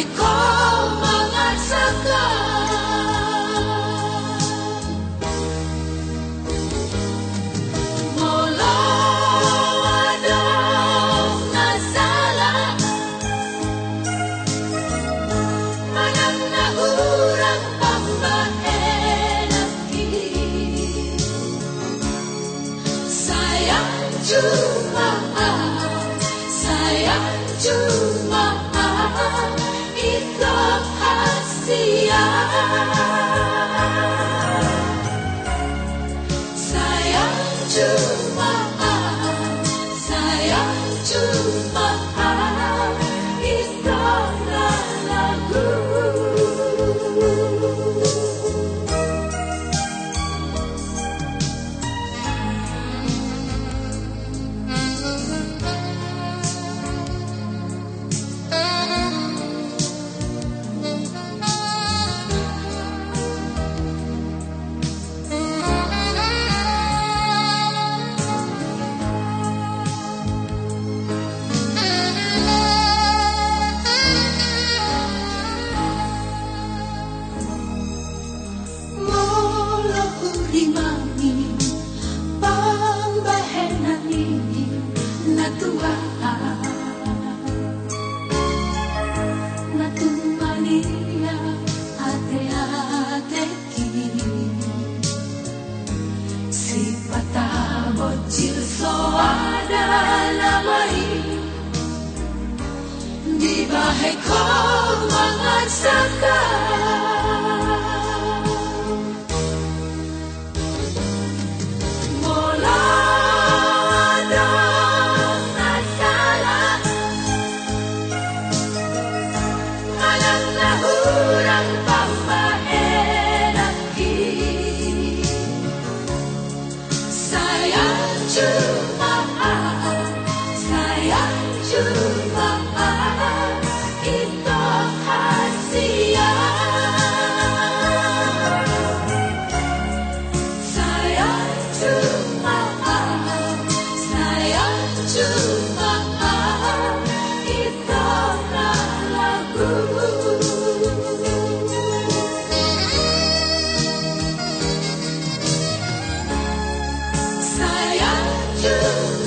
May kau merasakan Walau ada masalah Manang na urang pambaelaki Sayang cuma Sayang cuma true. You.